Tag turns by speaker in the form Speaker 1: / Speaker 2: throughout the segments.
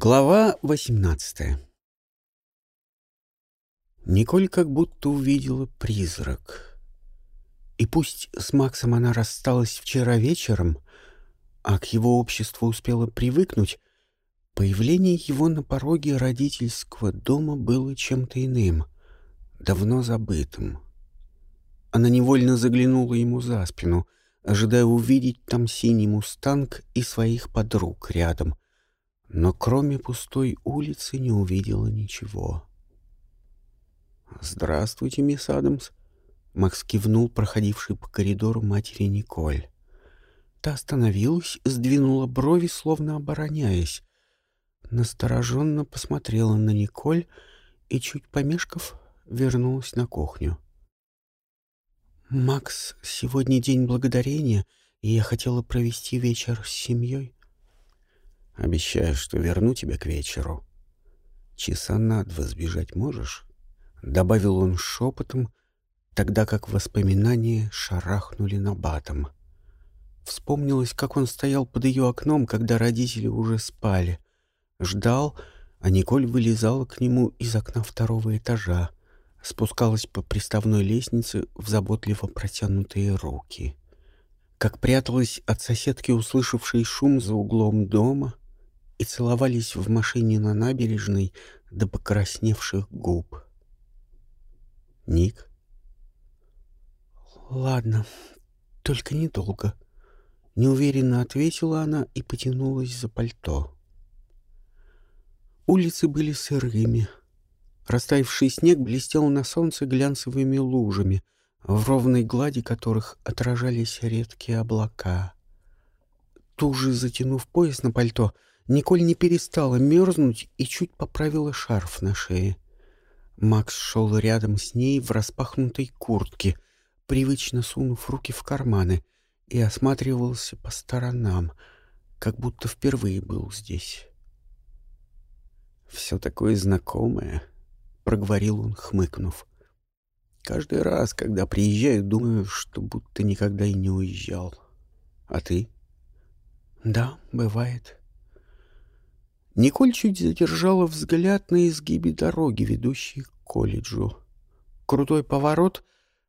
Speaker 1: Глава 18 Николь как будто увидела призрак. И пусть с Максом она рассталась вчера вечером, а к его обществу успела привыкнуть, появление его на пороге родительского дома было чем-то иным, давно забытым. Она невольно заглянула ему за спину, ожидая увидеть там синий мустанг и своих подруг рядом — но кроме пустой улицы не увидела ничего. «Здравствуйте, мисс Адамс», — Макс кивнул проходивший по коридору матери Николь. Та остановилась, сдвинула брови, словно обороняясь. Настороженно посмотрела на Николь и, чуть помешков, вернулась на кухню. «Макс, сегодня день благодарения, и я хотела провести вечер с семьей.
Speaker 2: Обещаю, что верну тебя к вечеру. Часа на два сбежать можешь?» Добавил он шепотом, тогда как воспоминания шарахнули на батом.
Speaker 1: Вспомнилось, как он стоял под ее окном, когда родители уже спали. Ждал, а Николь вылезала к нему из окна второго этажа, спускалась по приставной лестнице в заботливо протянутые руки. Как пряталась от соседки, услышавшей шум за углом дома — и целовались в машине на набережной до покрасневших губ.
Speaker 2: Ник?
Speaker 1: Ладно, только недолго. Неуверенно ответила она и потянулась за пальто. Улицы были сырыми. Растаявший снег блестел на солнце глянцевыми лужами, в ровной глади которых отражались редкие облака. Туже затянув пояс на пальто, Николь не перестала мерзнуть и чуть поправила шарф на шее. Макс шел рядом с ней в распахнутой куртке, привычно сунув руки в карманы, и осматривался по сторонам, как будто впервые был здесь.
Speaker 2: «Все такое знакомое», — проговорил он, хмыкнув. «Каждый раз, когда приезжаю, думаю, что будто никогда и не уезжал. А ты?»
Speaker 1: «Да, бывает», Николь чуть задержала взгляд на изгибе дороги, ведущей к колледжу. Крутой поворот,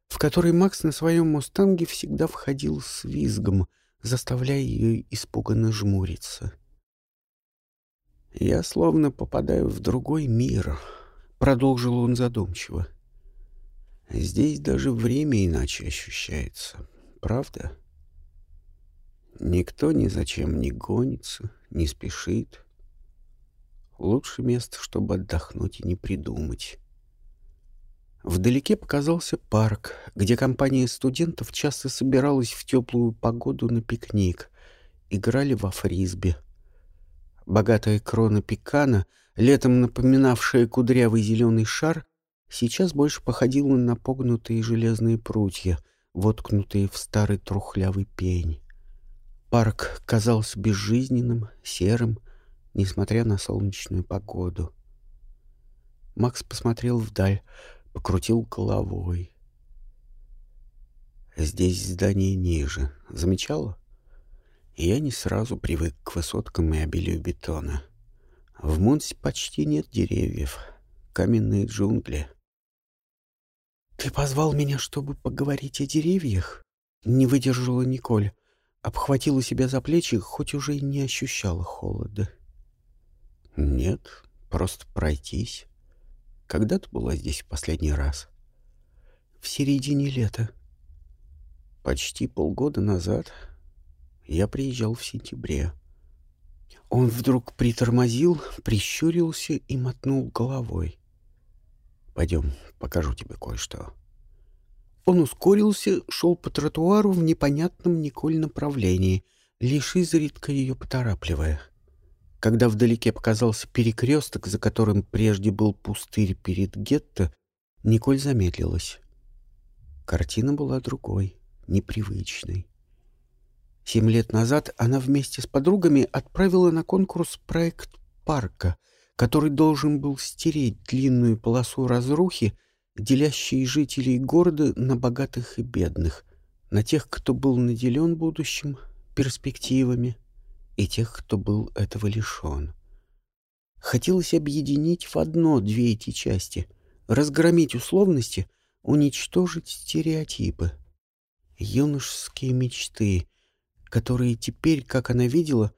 Speaker 1: в который Макс на своем «Мустанге» всегда входил с визгом, заставляя ее испуганно жмуриться. «Я словно попадаю в другой мир», — продолжил он задумчиво. «Здесь даже время иначе ощущается, правда? Никто ни зачем не гонится, не спешит». Лучше место, чтобы отдохнуть и не придумать. Вдалеке показался парк, где компания студентов часто собиралась в теплую погоду на пикник, играли во фрисби. Богатая крона пекана, летом напоминавшая кудрявый зеленый шар, сейчас больше походила на погнутые железные прутья, воткнутые в старый трухлявый пень. Парк казался безжизненным, серым, несмотря на солнечную погоду. Макс посмотрел вдаль, покрутил головой. Здесь здание ниже. Замечала? я не сразу привык к высоткам и обилию бетона. В Мунсе почти нет деревьев. Каменные джунгли. «Ты позвал меня, чтобы поговорить о деревьях?» Не выдержала Николь. Обхватила себя за плечи, хоть уже и не ощущала холода.
Speaker 2: Нет, просто пройтись. Когда ты была здесь в последний раз?
Speaker 1: В середине лета.
Speaker 2: Почти полгода назад я приезжал в сентябре.
Speaker 1: Он вдруг притормозил, прищурился и мотнул головой.
Speaker 2: Пойдем, покажу тебе кое-что.
Speaker 1: Он ускорился, шел по тротуару в непонятном Николь направлении, лишь изредка ее поторапливая. Когда вдалеке показался перекресток, за которым прежде был пустырь перед гетто, Николь замедлилась. Картина была другой, непривычной. Семь лет назад она вместе с подругами отправила на конкурс проект парка, который должен был стереть длинную полосу разрухи, делящей жителей города на богатых и бедных, на тех, кто был наделен будущим, перспективами — и тех, кто был этого лишен. Хотелось объединить в одно две эти части, разгромить условности, уничтожить стереотипы. Юношеские мечты, которые теперь, как она видела,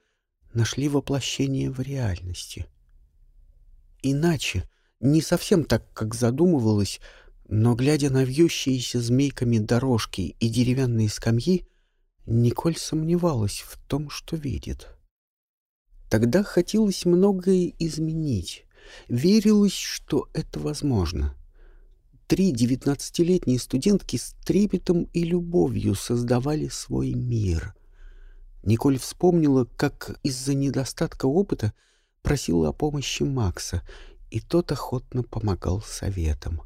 Speaker 1: нашли воплощение в реальности. Иначе, не совсем так, как задумывалось, но, глядя на вьющиеся змейками дорожки и деревянные скамьи, Николь сомневалась в том, что видит. Тогда хотелось многое изменить. Верилось, что это возможно. Три девятнадцатилетние студентки с трепетом и любовью создавали свой мир. Николь вспомнила, как из-за недостатка опыта просила о помощи Макса, и тот охотно помогал советам.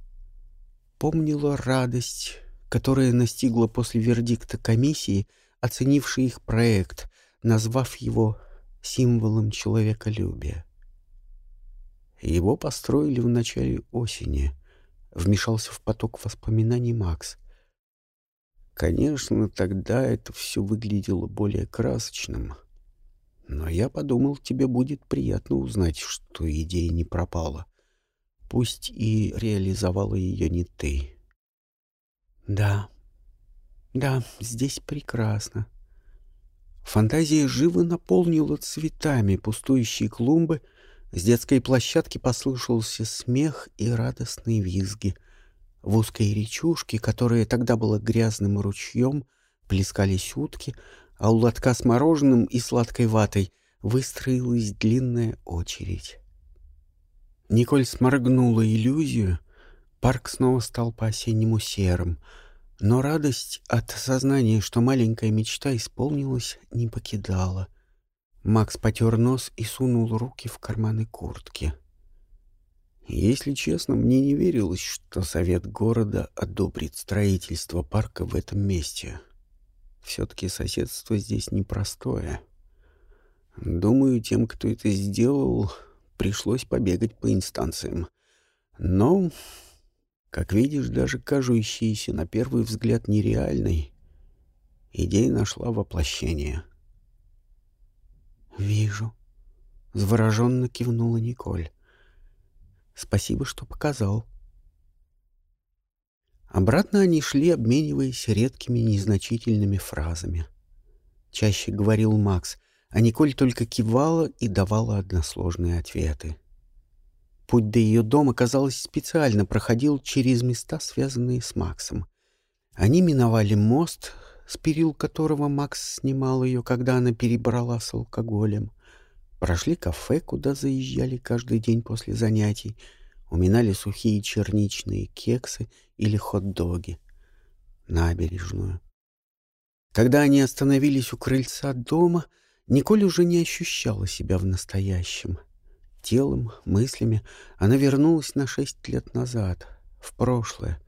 Speaker 1: Помнила радость, которая настигла после вердикта комиссии, оценившей их проект, назвав его символом человеколюбия. Его построили в начале осени. Вмешался в поток воспоминаний Макс. Конечно, тогда это все выглядело более красочным. Но я подумал, тебе будет приятно узнать, что идея не пропала. Пусть и реализовала ее не ты. Да, да, здесь прекрасно. Фантазия живо наполнила цветами пустующие клумбы, с детской площадки послышался смех и радостные визги. В узкой речушке, которая тогда была грязным ручьем, плескались утки, а у лотка с мороженым и сладкой ватой выстроилась длинная очередь. Николь сморгнула иллюзию, парк снова стал по-осеннему серым, но радость от сознания, что маленькая мечта исполнилась, не покидала. Макс потер нос и сунул руки в карманы куртки. Если честно, мне не верилось, что совет города одобрит строительство парка в этом месте. Все-таки соседство здесь непростое. Думаю, тем, кто это сделал, пришлось побегать по инстанциям. Но, как видишь, даже кажущаяся на первый взгляд нереальной, идея нашла воплощение. «Вижу», — завороженно кивнула Николь. «Спасибо, что показал». Обратно они шли, обмениваясь редкими незначительными фразами. Чаще говорил Макс, а Николь только кивала и давала односложные ответы. Путь до ее дома, казалось, специально проходил через места, связанные с Максом. Они миновали мост, с перил которого Макс снимал ее, когда она перебрала с алкоголем. Прошли кафе, куда заезжали каждый день после занятий — уминали сухие черничные кексы или хот-доги. Набережную. Когда они остановились у крыльца дома, Николь уже не ощущала себя в настоящем. Телом, мыслями она вернулась на шесть лет назад, в прошлое,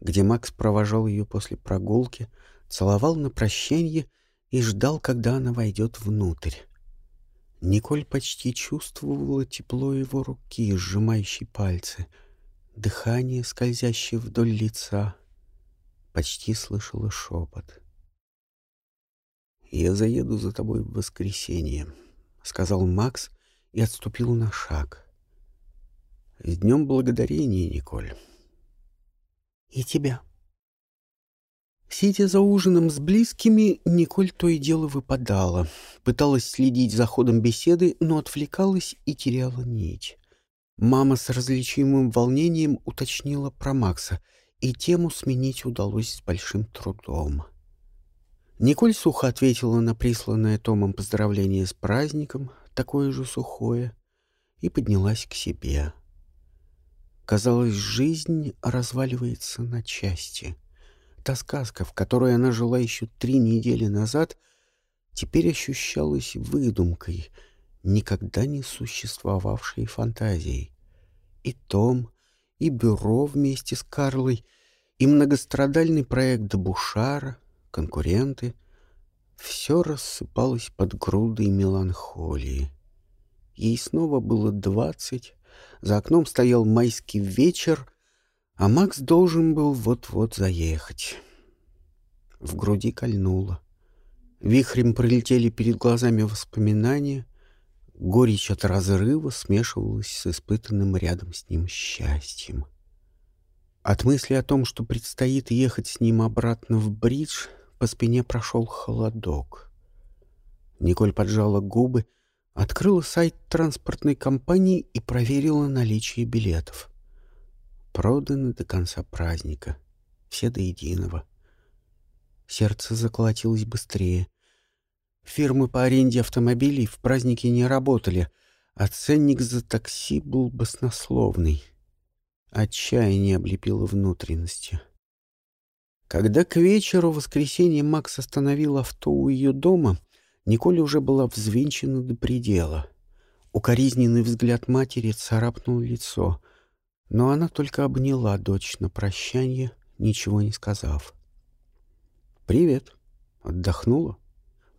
Speaker 1: где Макс провожал ее после прогулки, целовал на прощание и ждал, когда она войдет внутрь. Николь почти чувствовала тепло его руки, сжимающей пальцы, дыхание, скользящее вдоль лица. Почти слышала шепот. «Я заеду за тобой в воскресенье», — сказал Макс и отступил на шаг. «С днем благодарения, Николь». «И тебя», Сидя за ужином с близкими, Николь то и дело выпадала. Пыталась следить за ходом беседы, но отвлекалась и теряла нить. Мама с различимым волнением уточнила про Макса, и тему сменить удалось с большим трудом. Николь сухо ответила на присланное Томом поздравление с праздником, такое же сухое, и поднялась к себе. Казалось, жизнь разваливается на части — Та сказка, в которой она жила еще три недели назад, теперь ощущалась выдумкой, никогда не существовавшей фантазией. И Том, и бюро вместе с Карлой, и многострадальный проект Дебушара, конкуренты — все рассыпалось под грудой меланхолии. Ей снова было двадцать, за окном стоял майский вечер, а Макс должен был вот-вот заехать. В груди кольнуло. Вихрем пролетели перед глазами воспоминания, Горечь от разрыва смешивалась с испытанным рядом с ним счастьем. От мысли о том, что предстоит ехать с ним обратно в бридж, по спине прошел холодок. Николь поджала губы, открыла сайт транспортной компании и проверила наличие билетов. Проданы до конца праздника. Все до единого. Сердце заколотилось быстрее. Фирмы по аренде автомобилей в праздники не работали, а ценник за такси был баснословный. Отчаяние облепило внутренности. Когда к вечеру в воскресенье Макс остановил авто у ее дома, Николь уже была взвинчена до предела. Укоризненный взгляд матери царапнул лицо, но она только обняла дочь на прощание, ничего не сказав. «Привет. Отдохнула?»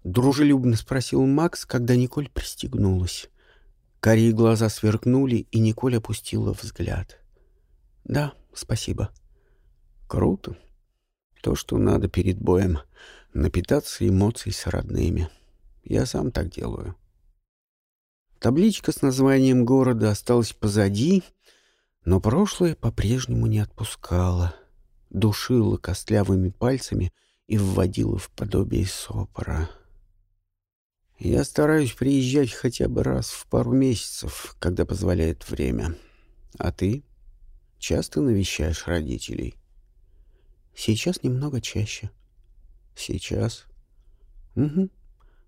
Speaker 1: Дружелюбно спросил Макс, когда Николь пристегнулась. Карие глаза сверкнули, и Николь опустила взгляд. «Да, спасибо». «Круто. То, что надо перед боем. Напитаться эмоций с родными. Я сам так делаю». Табличка с названием города осталась позади, но прошлое по-прежнему не отпускало. Душило костлявыми пальцами и вводило в подобие сопора. Я стараюсь приезжать хотя бы раз в пару месяцев, когда позволяет время. А ты часто навещаешь родителей? Сейчас немного чаще. Сейчас? Угу.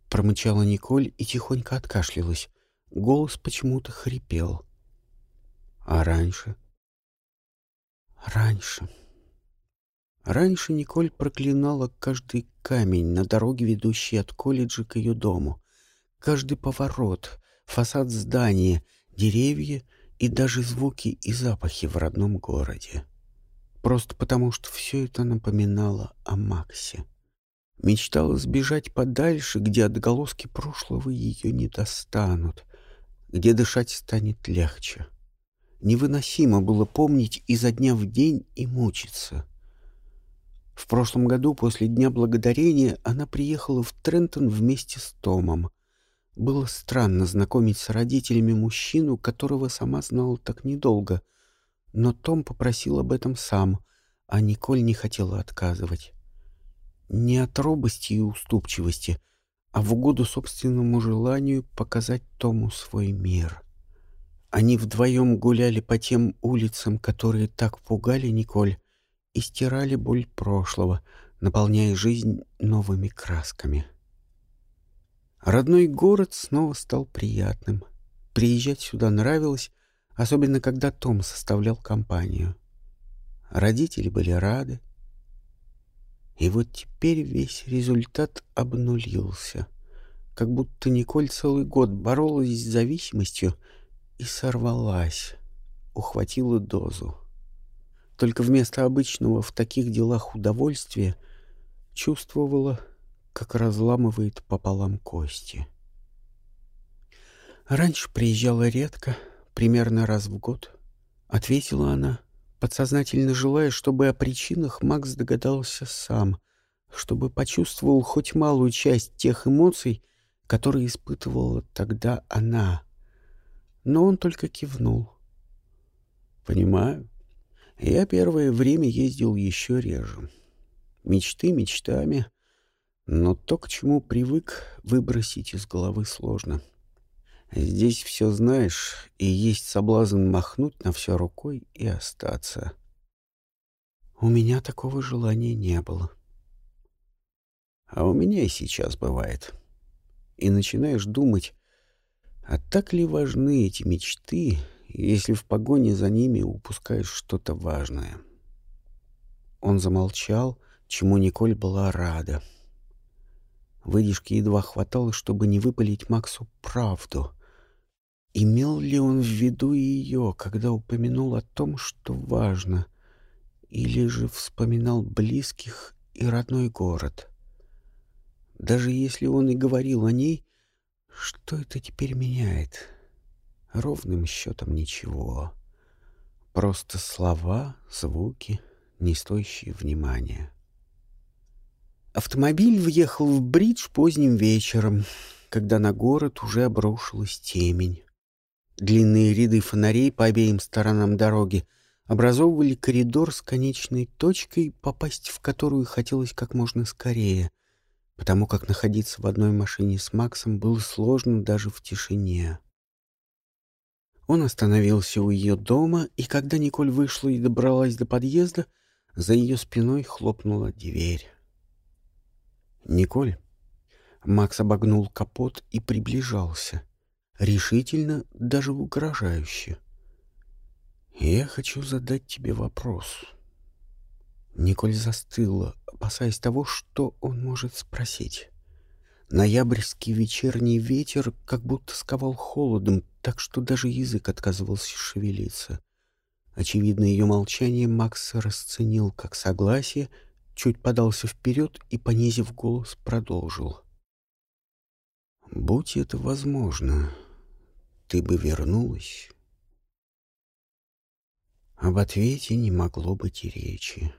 Speaker 1: Промычала Николь и тихонько откашлялась. Голос почему-то хрипел. А раньше? Раньше. Раньше Николь проклинала каждый камень на дороге, ведущей от колледжа к ее дому. Каждый поворот, фасад здания, деревья и даже звуки и запахи в родном городе. Просто потому, что все это напоминало о Максе. Мечтала сбежать подальше, где отголоски прошлого ее не достанут, где дышать станет легче. Невыносимо было помнить изо дня в день и мучиться. В прошлом году, после Дня Благодарения, она приехала в Трентон вместе с Томом. Было странно знакомить с родителями мужчину, которого сама знала так недолго. Но Том попросил об этом сам, а Николь не хотела отказывать. Не от робости и уступчивости, а в угоду собственному желанию показать Тому свой мир. Они вдвоем гуляли по тем улицам, которые так пугали Николь, и стирали боль прошлого, наполняя жизнь новыми красками. Родной город снова стал приятным. Приезжать сюда нравилось, особенно когда Том составлял компанию. Родители были рады. И вот теперь весь результат обнулился. Как будто Николь целый год боролась с зависимостью и сорвалась, ухватила дозу. Только вместо обычного в таких делах удовольствия чувствовала, как разламывает пополам кости. Раньше приезжала редко, примерно раз в год. Ответила она, подсознательно желая, чтобы о причинах Макс догадался сам, чтобы почувствовал хоть малую часть тех эмоций, которые испытывала тогда она. Но он только кивнул. «Понимаю», я первое время ездил еще реже. Мечты мечтами, но то, к чему привык, выбросить из головы сложно. Здесь все знаешь, и есть соблазн махнуть на все рукой и остаться. У меня такого желания не было. А у меня и сейчас бывает. И начинаешь думать, а так ли важны эти мечты, если в погоне за ними упускаешь что-то важное. Он замолчал, чему Николь была рада. Выдержки едва хватало, чтобы не выпалить Максу правду. Имел ли он в виду ее, когда упомянул о том, что важно, или же вспоминал близких и родной город? Даже если он и говорил о ней, что это теперь меняет? — Ровным счетом ничего. Просто слова, звуки, не стоящие внимания. Автомобиль въехал в бридж поздним вечером. когда на город уже обрушилась темень. Длинные ряды фонарей по обеим сторонам дороги образовывали коридор с конечной точкой, попасть в которую хотелось как можно скорее, потому как находиться в одной машине с Максом было сложно даже в тишине. Он остановился у ее дома, и когда Николь вышла и добралась до подъезда, за ее спиной хлопнула дверь. «Николь?» Макс обогнул капот и приближался. Решительно, даже угрожающе. «Я хочу задать тебе вопрос». Николь застыла, опасаясь того, что он может спросить. Ноябрьский вечерний ветер как будто сковал холодом, так что даже язык отказывался шевелиться. Очевидно, ее молчание Макс расценил как согласие, чуть подался вперед и, понизив голос, продолжил. «Будь это возможно, ты бы вернулась?» Об ответе не могло быть и речи.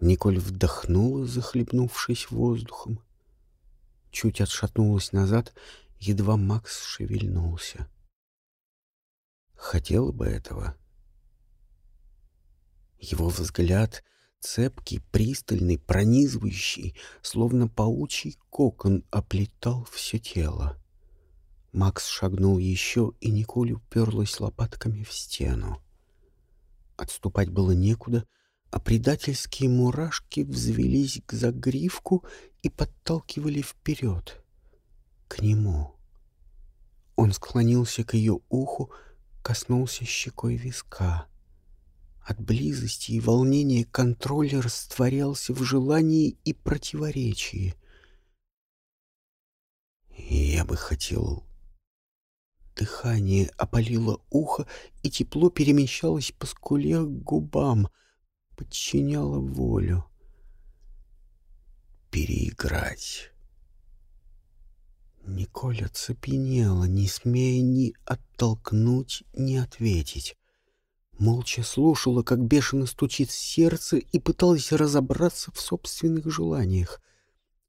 Speaker 1: Николь вдохнула, захлебнувшись воздухом, чуть отшатнулась назад, едва Макс шевельнулся. Хотела бы этого. Его взгляд, цепкий, пристальный, пронизывающий, словно паучий кокон, оплетал все тело. Макс шагнул еще, и Николь уперлась лопатками в стену. Отступать было некуда, а предательские мурашки взвелись к загривку и подталкивали вперед, к нему. Он склонился к ее уху, коснулся щекой виска. От близости и волнения контроль растворялся в желании и противоречии. «Я бы хотел...» Дыхание опалило ухо, и тепло перемещалось по скуле к губам, подчиняло волю переиграть. Николь оцепенела, не смея ни оттолкнуть, ни ответить. Молча слушала, как бешено стучит сердце, и пыталась разобраться в собственных желаниях.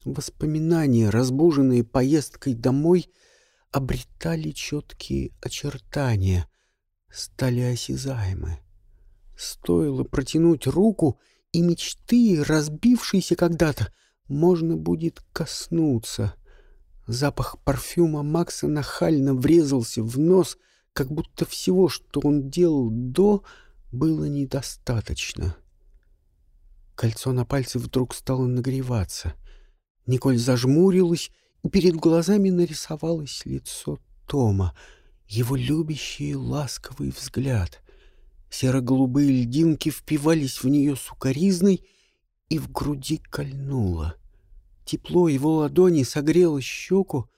Speaker 1: Воспоминания, разбуженные поездкой домой, обретали четкие очертания, стали осязаемы. Стоило протянуть руку, и мечты, разбившиеся когда-то, можно будет коснуться. Запах парфюма Макса нахально врезался в нос, как будто всего, что он делал до, было недостаточно. Кольцо на пальце вдруг стало нагреваться. Николь зажмурилась, перед глазами нарисовалось лицо Тома, его любящий ласковый взгляд. Серо-голубые льдинки впивались в нее сукоризной, и в груди кольнуло. Тепло его ладони согрело щеку,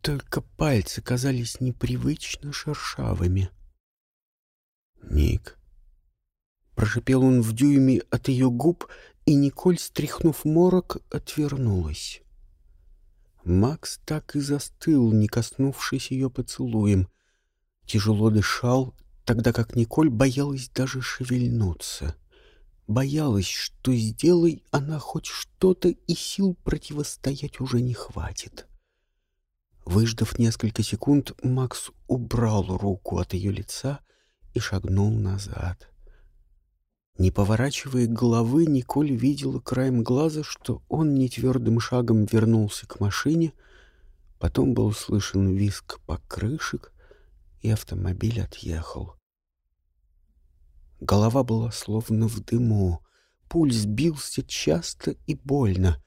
Speaker 1: только пальцы казались непривычно шершавыми. «Ник», — прошипел он в дюйме от ее губ, и Николь, стряхнув морок, отвернулась. Макс так и застыл, не коснувшись ее поцелуем. Тяжело дышал, тогда как Николь боялась даже шевельнуться. Боялась, что сделай она хоть что-то, и сил противостоять уже не хватит. Выждав несколько секунд, Макс убрал руку от ее лица и шагнул назад. Не поворачивая головы, Николь видела краем глаза, что он нетвердым шагом вернулся к машине, потом был слышен визг покрышек, и автомобиль отъехал. Голова была словно в дыму. Пульс бился часто и больно.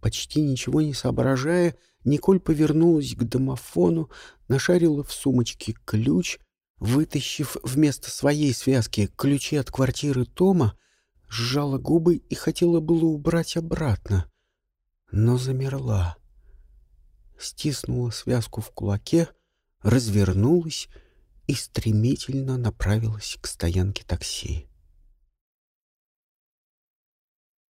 Speaker 1: Почти ничего не соображая, Николь повернулась к домофону, нашарила в сумочке ключ, вытащив вместо своей связки ключи от квартиры Тома, сжала губы и хотела было убрать обратно, но замерла. Стиснула связку в кулаке, развернулась и стремительно направилась к стоянке такси.